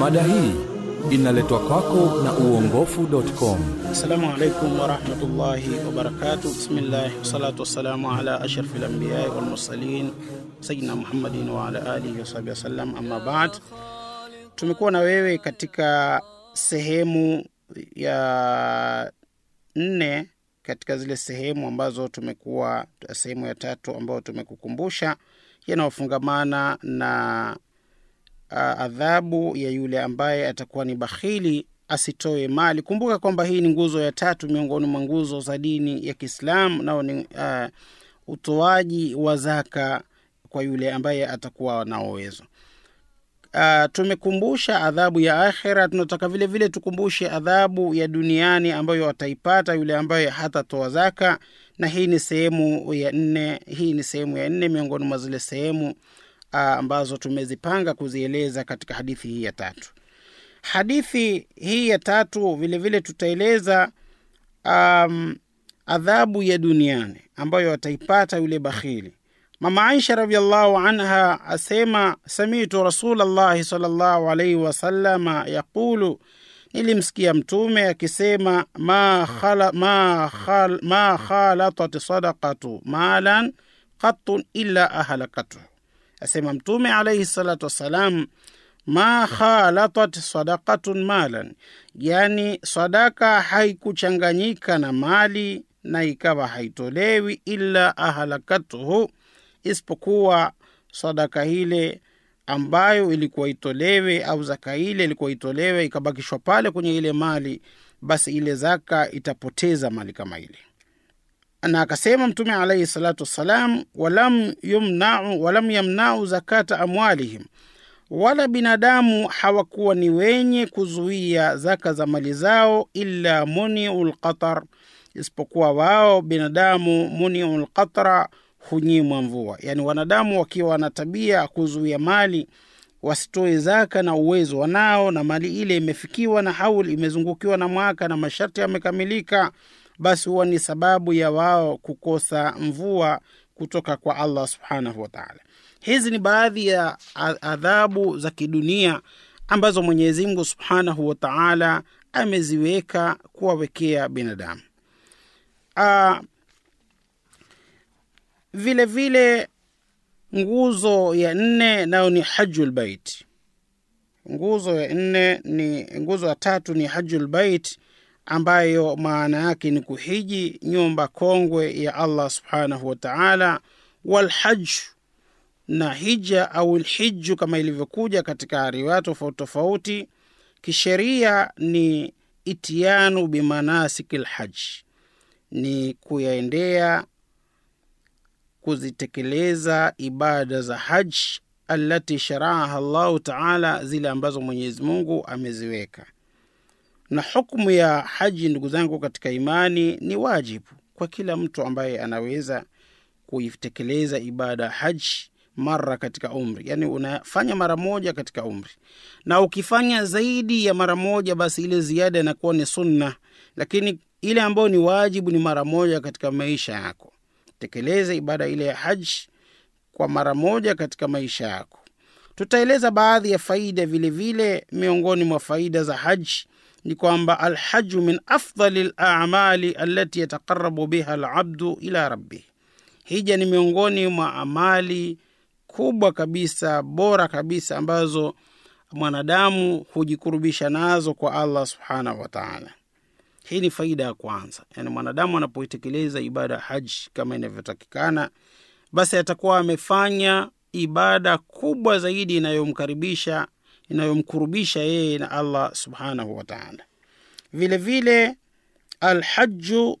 Mada hii inaletwa kwako na uongofu.com. Assalamu alaikum warahmatullahi wabarakatuh Bismillahi wassalatu wassalamu ala ashrafi lambiyai walmursalin sayidina Muhammadin wa ala alihi wasahbihi wasallam, amma bad. Tumekuwa na wewe katika sehemu ya nne katika zile sehemu ambazo tumekuwa, sehemu ya tatu ambayo tumekukumbusha yanayofungamana na uh, adhabu ya yule ambaye atakuwa ni bakhili asitoe mali. Kumbuka kwamba hii ni nguzo ya tatu miongoni mwa nguzo za dini ya Kiislamu, nao ni uh, utoaji wa zaka kwa yule ambaye atakuwa na uwezo. Uh, tumekumbusha adhabu ya akhira, tunataka vile vile tukumbushe adhabu ya duniani ambayo ataipata yule ambaye hatatoa zaka, na hii ni sehemu ya nne. Hii ni sehemu ya nne miongoni mwa zile sehemu uh, ambazo tumezipanga kuzieleza katika hadithi hii ya tatu. Hadithi hii ya tatu vile vile tutaeleza um, adhabu ya duniani ambayo ataipata yule bakhili. Mama Aisha radhiallahu anha asema, samitu Rasulallahi sallallahu alaihi wasallama yaqulu, nilimsikia Mtume akisema, ma, khala, ma, khal, ma khalatat sadaqatu malan qattun illa ahalakatu. Asema Mtume alaihi salatu wassalam, ma khalatat sadaqatun malan, yani sadaka haikuchanganyika na mali na ikawa haitolewi, illa ahlakatuhu isipokuwa sadaka ile ambayo ilikuwa itolewe au zaka ile ilikuwa itolewe ikabakishwa pale kwenye ile mali, basi ile zaka itapoteza mali kama ile. Na akasema Mtume alaihi salatu wassalam, walam yamnau zakata amwalihim, wala binadamu hawakuwa ni wenye kuzuia zaka za mali zao, illa muniu lqatar, isipokuwa wao binadamu muniu lqatra hunyimwa mvua. Yaani wanadamu wakiwa wana tabia kuzuia mali wasitoe zaka na uwezo wanao, na mali ile imefikiwa na haul imezungukiwa na mwaka na masharti yamekamilika, basi huwa ni sababu ya wao kukosa mvua kutoka kwa Allah subhanahu wataala. Hizi ni baadhi ya adhabu za kidunia ambazo Mwenyezi Mungu subhanahu wataala ameziweka kuwawekea binadamu. Uh, vile vile nguzo ya nne nayo ni hajjul bait. Nguzo ya nne ni nguzo ya tatu ni hajjul bait, ambayo maana yake ni kuhiji nyumba kongwe ya Allah subhanahu wa ta'ala. Na hija au lhiju kama ilivyokuja katika riwaya tofauti tofauti, kisheria ni itianu bimanasiki lhaji, ni kuyaendea kuzitekeleza ibada za haji alati sharaaha llahu taala, zile ambazo Mwenyezi Mungu ameziweka. Na hukmu ya haji, ndugu zangu katika imani, ni wajibu kwa kila mtu ambaye anaweza kuitekeleza ibada ya haji mara katika umri, yani unafanya mara moja katika umri, na ukifanya zaidi ya mara moja, basi ile ziada inakuwa ni sunna, lakini ile ambayo ni wajibu ni mara moja katika maisha yako tekeleze ibada ile ya haji kwa mara moja katika maisha yako. Tutaeleza baadhi ya faida vile vile. Miongoni mwa faida za haji ni kwamba alhaju min afdali lamali alati yataqarabu biha labdu ila rabbih, hija ni miongoni mwa amali kubwa kabisa bora kabisa ambazo mwanadamu hujikurubisha nazo kwa Allah subhanahu wa taala. Hii ni faida ya kwanza, yani mwanadamu anapoitekeleza ibada ya haji kama inavyotakikana, basi atakuwa amefanya ibada kubwa zaidi inayomkaribisha inayomkurubisha yeye na Allah subhanahu wa taala. Vile vile alhaju,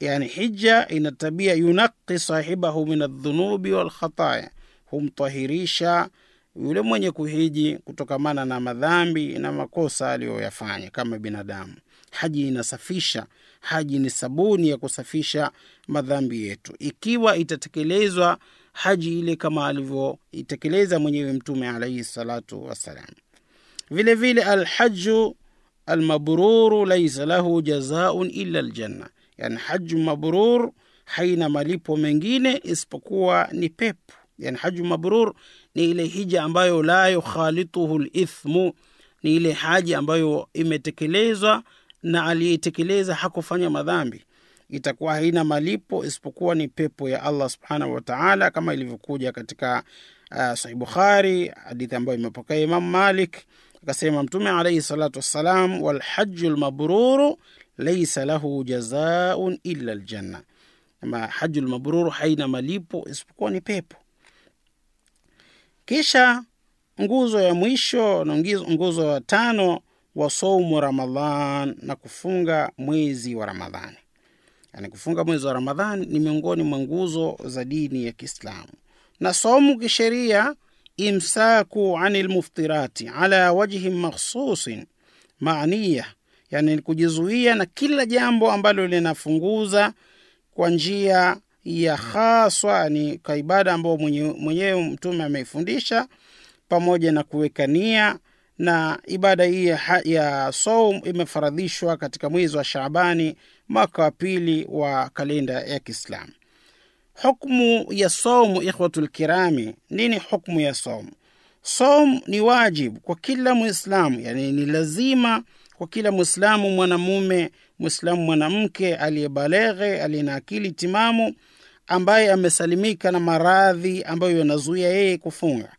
yani hija, ina tabia yunaqi sahibahu min aldhunubi walkhataya, humtahirisha yule mwenye kuhiji kutokamana na madhambi na makosa aliyoyafanya kama binadamu. Haji inasafisha, haji ni sabuni ya kusafisha madhambi yetu, ikiwa itatekelezwa haji ile kama alivyoitekeleza mwenyewe Mtume alaihi salatu wassalam. Vile vile alhaju almabruru laisa lahu jazaun illa ljanna, yani haju mabrur haina malipo mengine isipokuwa ni pepo. Yani haju mabrur ni ile hija ambayo la yukhalituhu lithmu ni ile haji ambayo imetekelezwa na aliyeitekeleza hakufanya madhambi. Itakuwa haina malipo isipokuwa ni pepo ya allah subhanahu wataala kama ilivyokuja katika uh, sahih bukhari hadithi ambayo imepokea imamu malik akasema mtume alaihi salatu wassalam walhaju lmabruru laisa lahu jazaun illa ljanna ama haju lmabruru haina malipo isipokuwa ni pepo. Kisha nguzo ya mwisho na nguzo ya tano wa saumu ramadhan na kufunga mwezi wa ramadhani yani kufunga mwezi wa ramadhani ni miongoni mwa nguzo za dini ya kiislamu. Na saumu kisheria imsaku ani lmuftirati ala wajhin makhsusin maaniya yani kujizuia na kila jambo ambalo linafunguza kwa njia ya haswa ni kwa ibada ambayo mwenyewe mwenye mtume ameifundisha pamoja na kuweka nia na ibada hii ya, soum imefaradhishwa katika mwezi wa shabani mwaka wa pili wa kalenda ya Kiislamu. Hukmu ya saumu, ikhwatul kirami, nini hukmu ya saumu? soum ni wajibu kwa kila Mwislamu, yani ni lazima kwa kila Mwislamu mwanamume, Mwislamu mwanamke aliyebaleghe, aliye na akili timamu, ambaye amesalimika na maradhi ambayo yanazuia yeye kufunga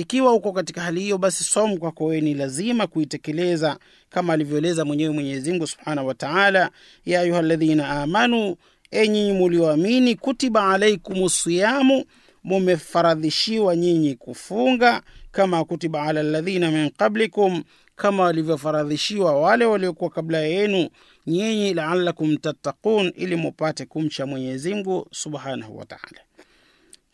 ikiwa uko katika hali hiyo basi somu kwako wewe. Ni lazima kuitekeleza kama alivyoeleza mwenyewe mwenyezi mungu subhanahu wa taala. Ya ayuha ladhina amanu enyi mulioamini kutiba alaikum siyamu mumefaradhishiwa nyinyi kufunga kama kutiba ala ladhina min qablikum kama walivyofaradhishiwa wale waliokuwa kabla yenu. Nyinyi laalakum tattaqun ili mupate kumcha mwenyezi mungu subhanahu wa taala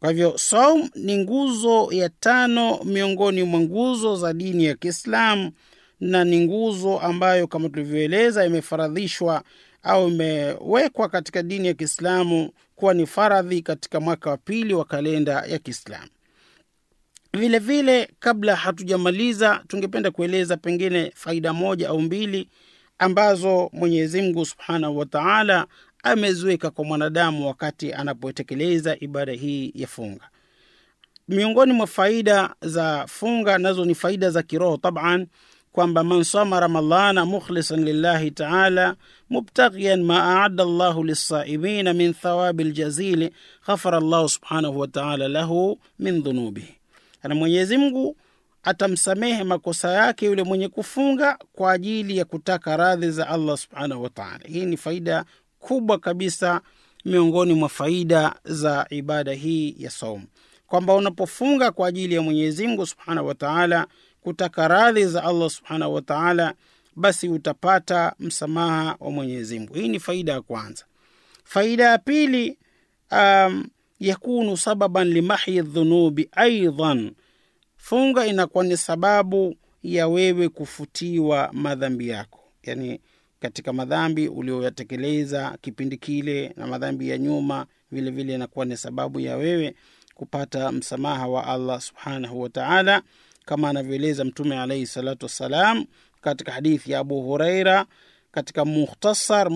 kwa hivyo saum ni nguzo ya tano miongoni mwa nguzo za dini ya Kiislamu na ni nguzo ambayo kama tulivyoeleza imefaradhishwa au imewekwa katika dini ya Kiislamu kuwa ni faradhi katika mwaka wa pili wa kalenda ya Kiislamu. Vile vile, kabla hatujamaliza, tungependa kueleza pengine faida moja au mbili ambazo Mwenyezi Mungu Subhanahu wa Ta'ala ameziweka kwa mwanadamu wakati anapotekeleza ibada hii ya funga. Miongoni mwa faida za funga nazo ni faida za kiroho taban, kwamba man sama ramadhana mukhlisan lillahi taala mubtaghian ma aada llahu lissaimina min thawabi ljazili ghafara llahu subhanahu wataala lahu min dhunubihi, na Mwenyezi Mungu atamsamehe makosa yake yule mwenye kufunga kwa ajili ya kutaka radhi za Allah subhanahu wataala. Hii ni faida kubwa kabisa miongoni mwa faida za ibada hii ya saumu, kwamba unapofunga kwa ajili ya Mwenyezi Mungu subhanahu wataala, kutaka radhi za Allah subhanahu wataala, basi utapata msamaha wa Mwenyezi Mungu. Hii ni faida ya kwanza. Faida ya pili, um, yakunu sababan limahyi dhunubi aidan, funga inakuwa ni sababu ya wewe kufutiwa madhambi yako, yani katika madhambi ulioyatekeleza kipindi kile na madhambi ya nyuma vile vile inakuwa ni sababu ya wewe kupata msamaha wa Allah subhanahu wataala kama anavyoeleza Mtume alaihi salatu wassalam katika hadithi ya Abu Huraira katika mukhtasar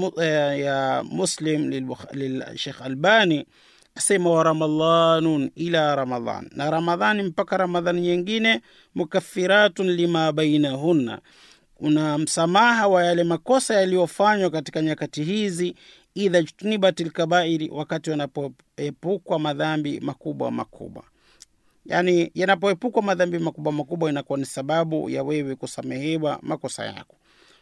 ya Muslim lilshekh Albani asema wa ramadanun ila ramadan na Ramadhani mpaka Ramadhani nyingine, mukaffiratun lima bainahunna una msamaha wa yale makosa yaliyofanywa katika nyakati hizi, idha jtunibat lkabairi, wakati wanapoepukwa madhambi makubwa makubwa. Yani yanapoepukwa madhambi makubwa makubwa, inakuwa ni sababu ya wewe kusamehewa makosa yako.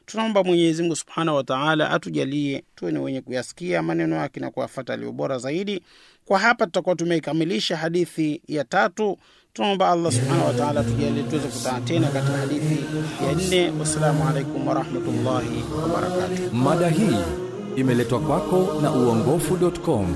Tunaomba Mwenyezi Mungu subhanahu wa taala atujalie tuwe ni wenye kuyasikia maneno yake na kuyafata aliyo bora zaidi. Kwa hapa tutakuwa tumeikamilisha hadithi ya tatu. Tunaomba Allah subhanahu wa taala tujalie tuweze kukutana tena katika hadithi ya nne. Wassalamu alaikum warahmatullahi wabarakatuh. Mada hii imeletwa kwako na uongofu.com.